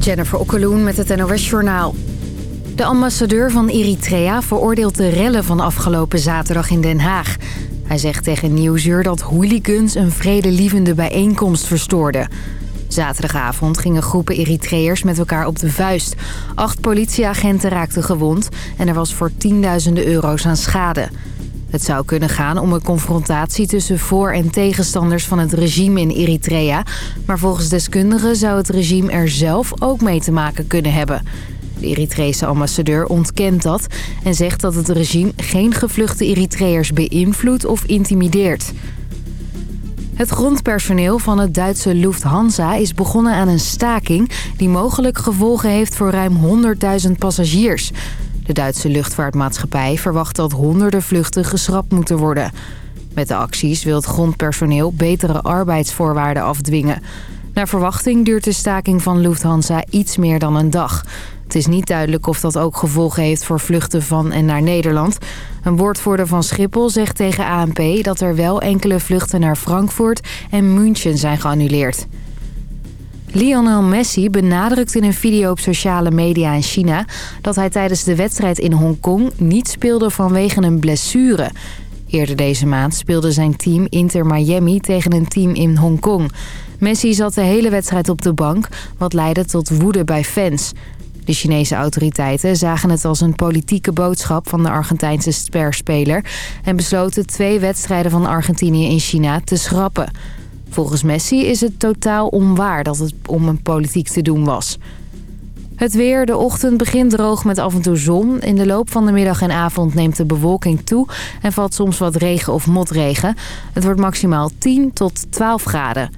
Jennifer Okkeloen met het NOS Journaal. De ambassadeur van Eritrea veroordeelt de rellen van afgelopen zaterdag in Den Haag. Hij zegt tegen Nieuwsuur dat hooligans een vredelievende bijeenkomst verstoorden. Zaterdagavond gingen groepen Eritreërs met elkaar op de vuist. Acht politieagenten raakten gewond en er was voor tienduizenden euro's aan schade. Het zou kunnen gaan om een confrontatie tussen voor- en tegenstanders van het regime in Eritrea. Maar volgens deskundigen zou het regime er zelf ook mee te maken kunnen hebben. De Eritrese ambassadeur ontkent dat en zegt dat het regime geen gevluchte Eritreërs beïnvloedt of intimideert. Het grondpersoneel van het Duitse Lufthansa is begonnen aan een staking... die mogelijk gevolgen heeft voor ruim 100.000 passagiers. De Duitse luchtvaartmaatschappij verwacht dat honderden vluchten geschrapt moeten worden. Met de acties wil het grondpersoneel betere arbeidsvoorwaarden afdwingen. Naar verwachting duurt de staking van Lufthansa iets meer dan een dag. Het is niet duidelijk of dat ook gevolgen heeft voor vluchten van en naar Nederland. Een woordvoerder van Schiphol zegt tegen ANP dat er wel enkele vluchten naar Frankfurt en München zijn geannuleerd. Lionel Messi benadrukt in een video op sociale media in China... dat hij tijdens de wedstrijd in Hongkong niet speelde vanwege een blessure. Eerder deze maand speelde zijn team Inter Miami tegen een team in Hongkong. Messi zat de hele wedstrijd op de bank, wat leidde tot woede bij fans. De Chinese autoriteiten zagen het als een politieke boodschap van de Argentijnse sperspeler... en besloten twee wedstrijden van Argentinië in China te schrappen... Volgens Messi is het totaal onwaar dat het om een politiek te doen was. Het weer, de ochtend begint droog met af en toe zon. In de loop van de middag en avond neemt de bewolking toe... en valt soms wat regen of motregen. Het wordt maximaal 10 tot 12 graden.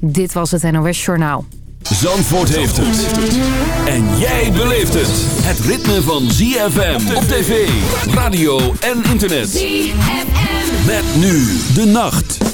Dit was het NOS Journaal. Zandvoort heeft het. En jij beleeft het. Het ritme van ZFM op tv, radio en internet. ZFM. Met nu de nacht.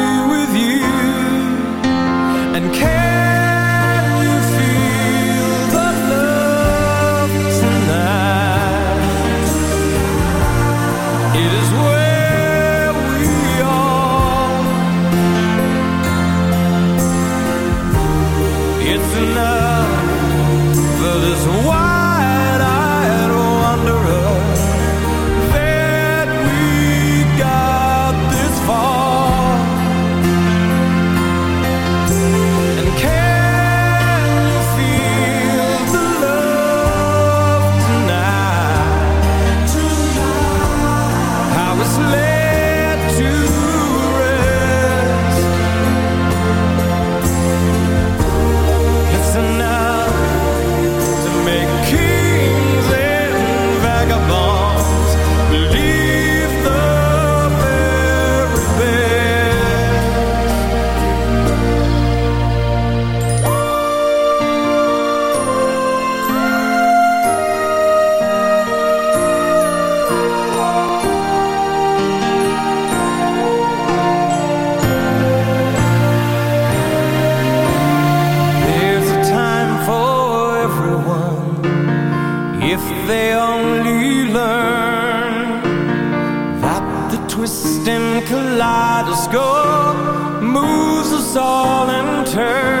they only learn that the twisting kaleidoscope moves us all in turn.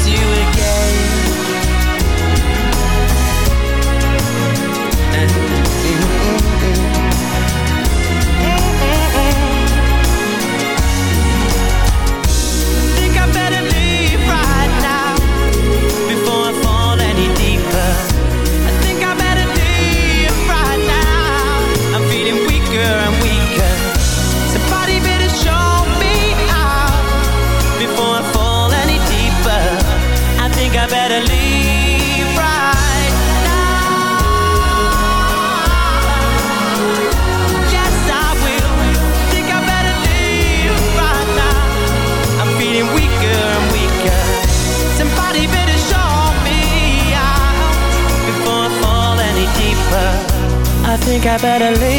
I better leave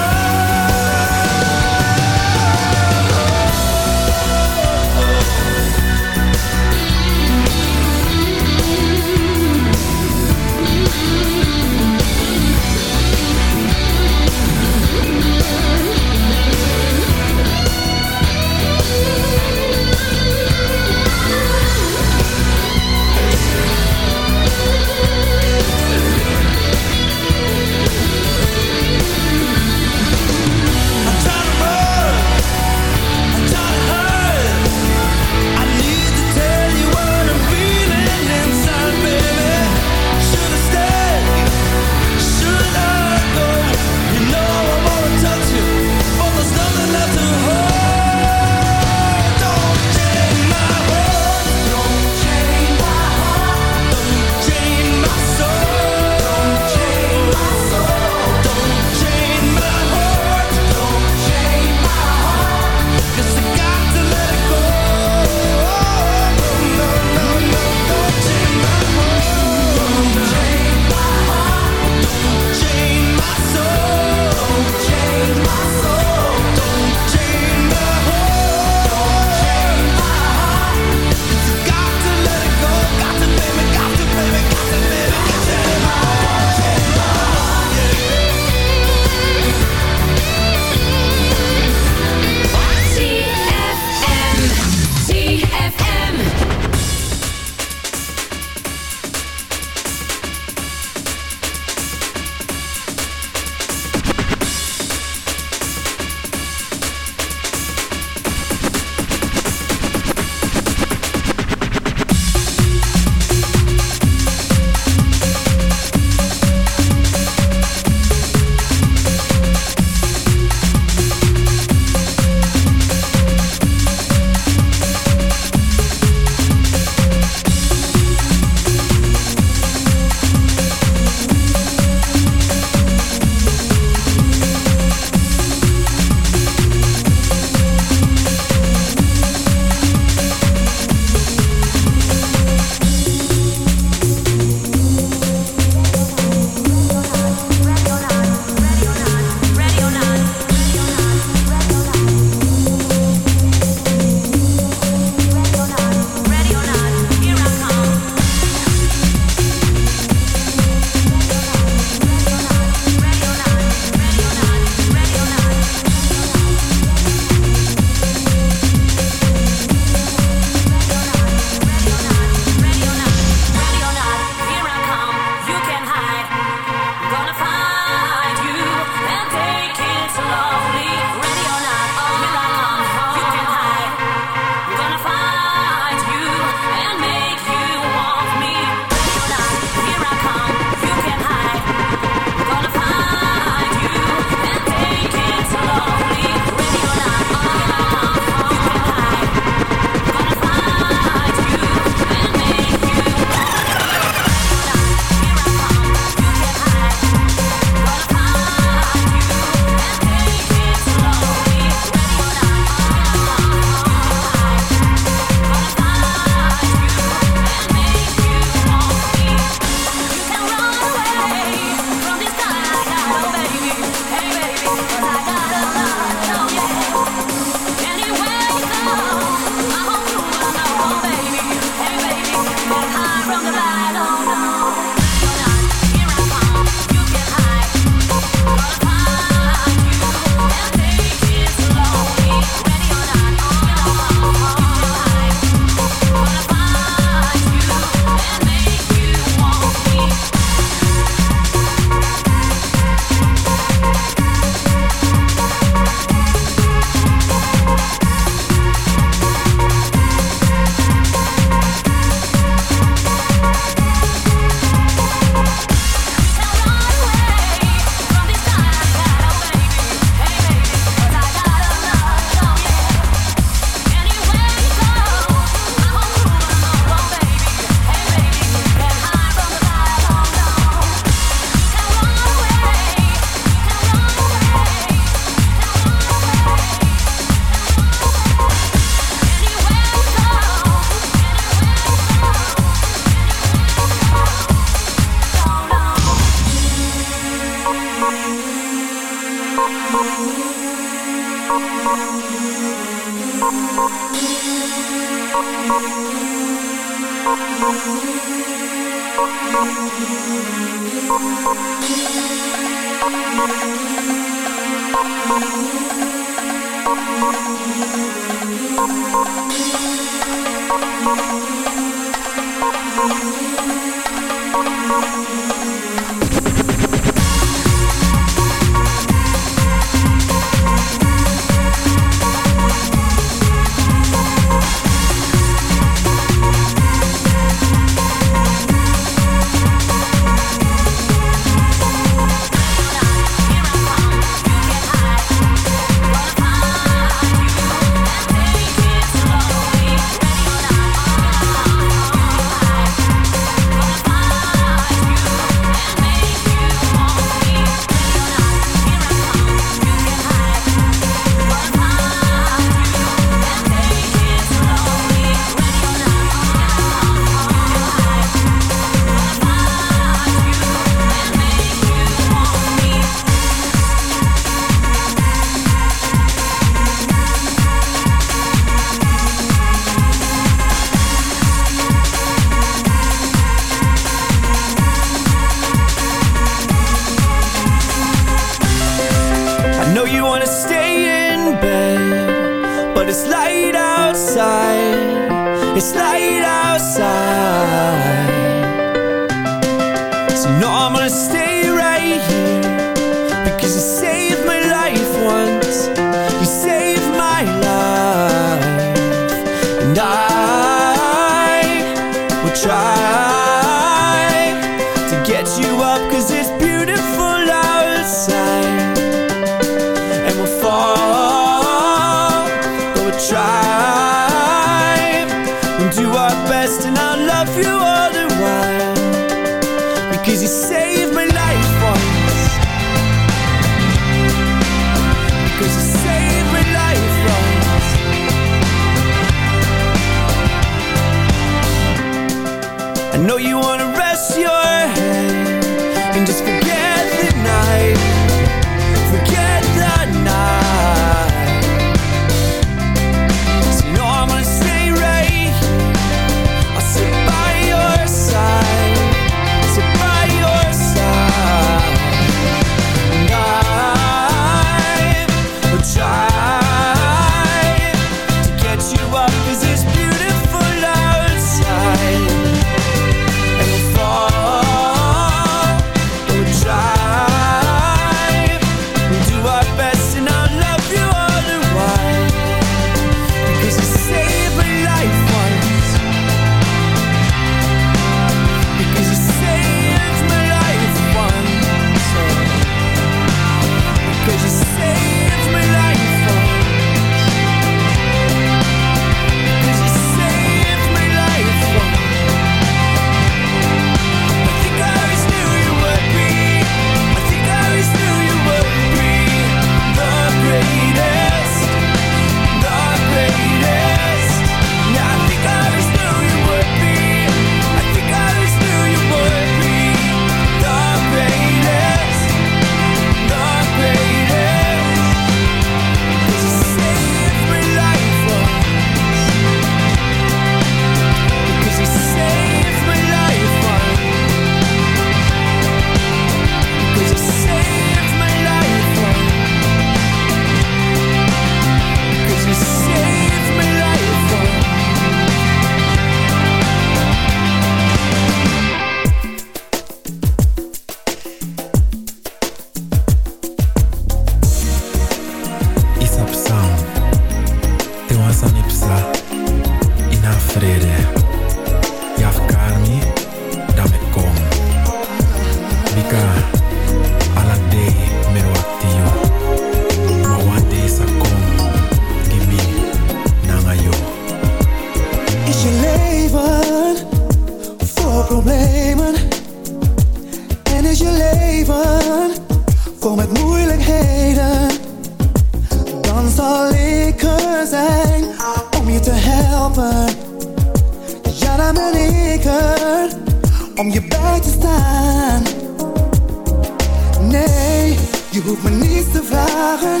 Je hoeft me niets te vragen,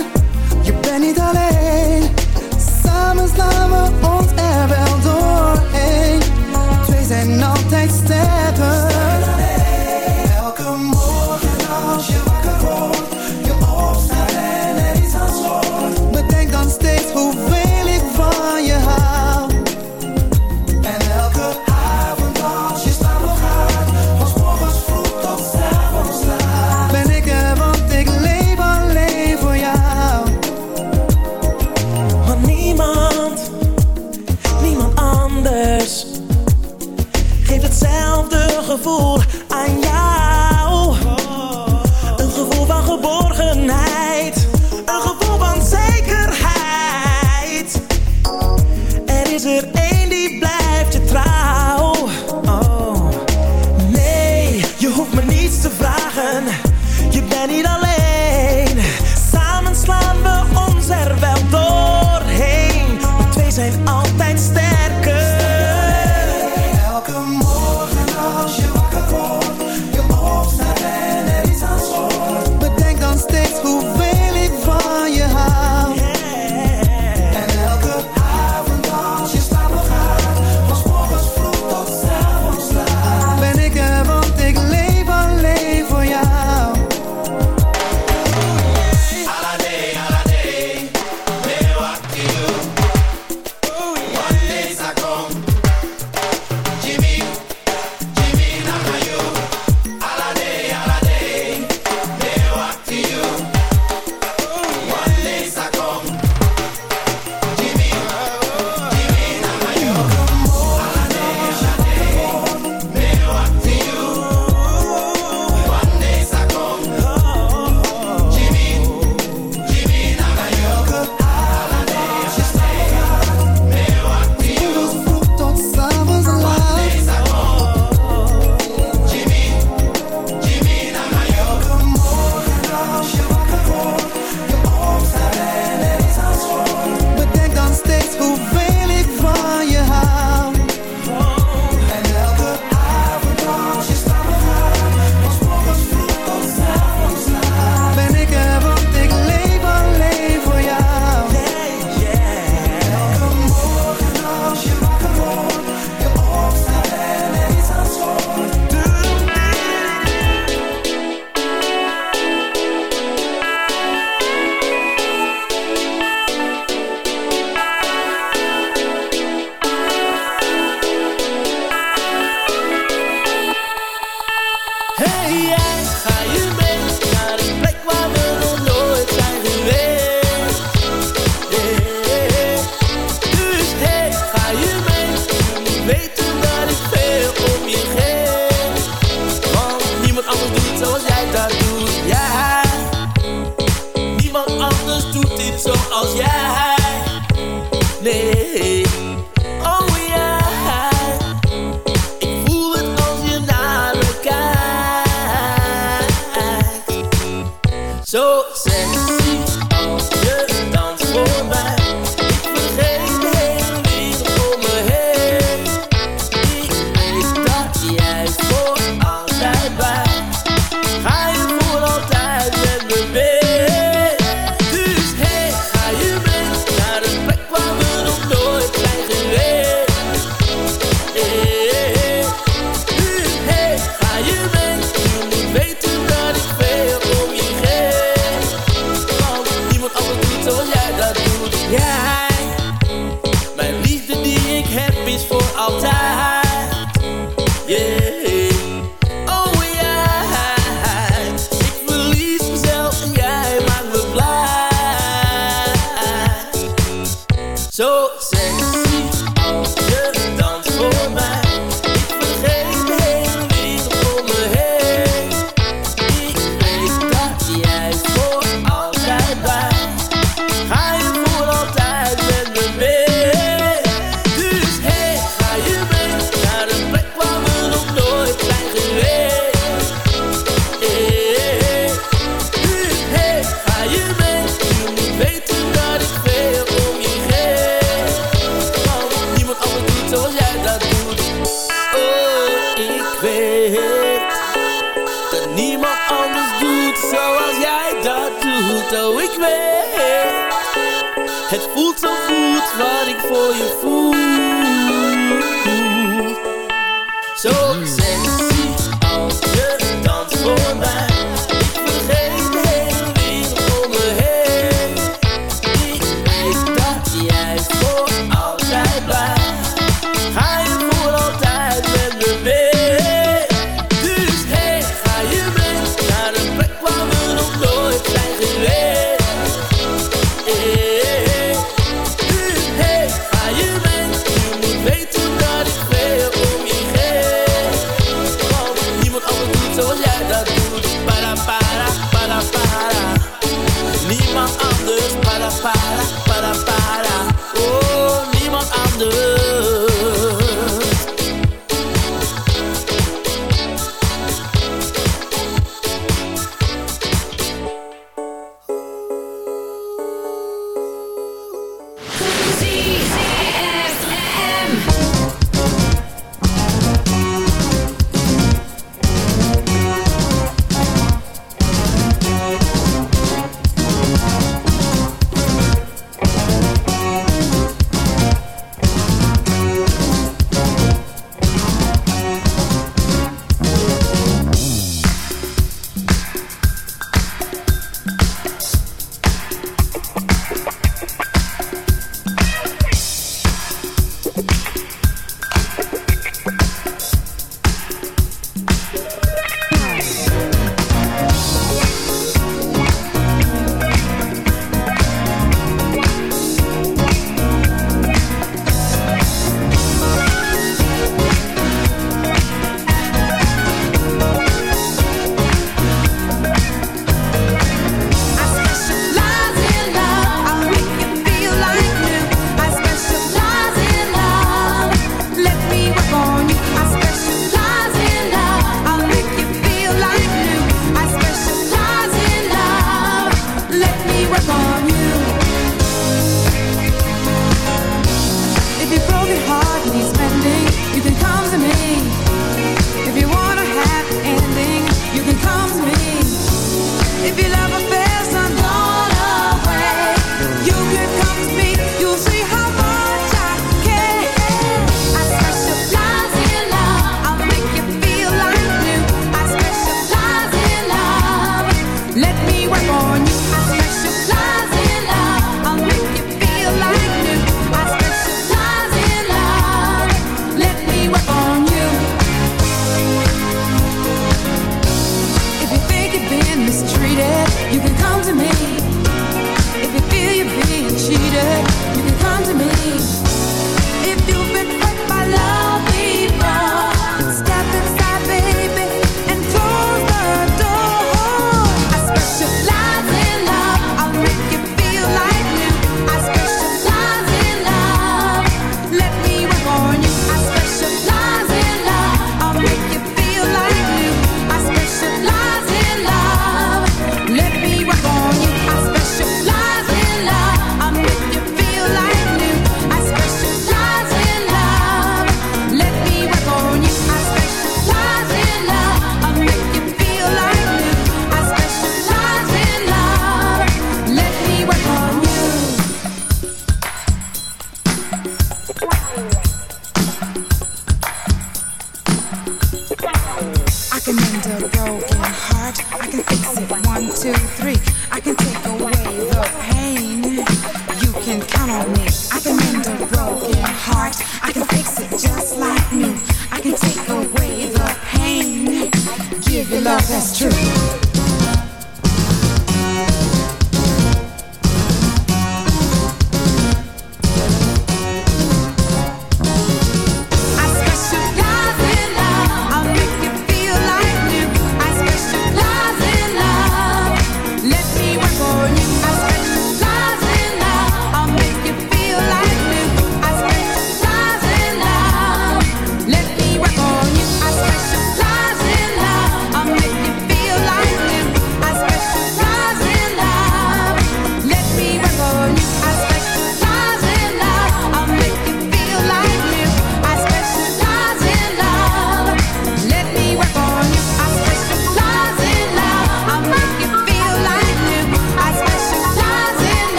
je bent niet alleen. Samen slaan we ons er wel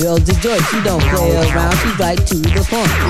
Girls enjoy. she don't play around, she's bite to the point.